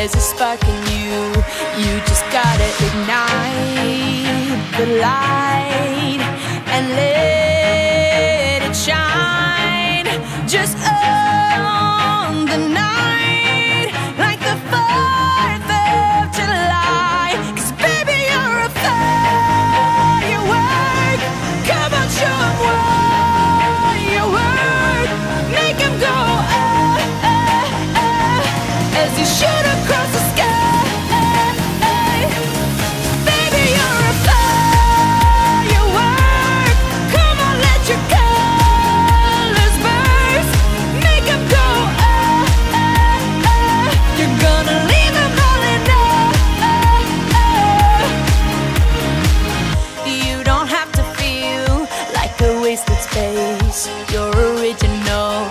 There's a spark in you, you just gotta ignite the light and let space. You're original,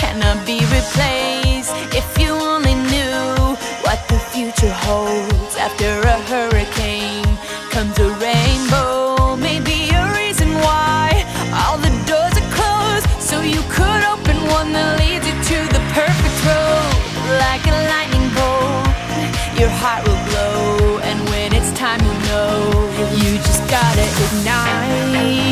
cannot be replaced. If you only knew what the future holds after a hurricane comes a rainbow. Maybe a reason why all the doors are closed, so you could open one that leads you to the perfect road. Like a lightning bolt, your heart will glow, and when it's time, you know you just gotta ignite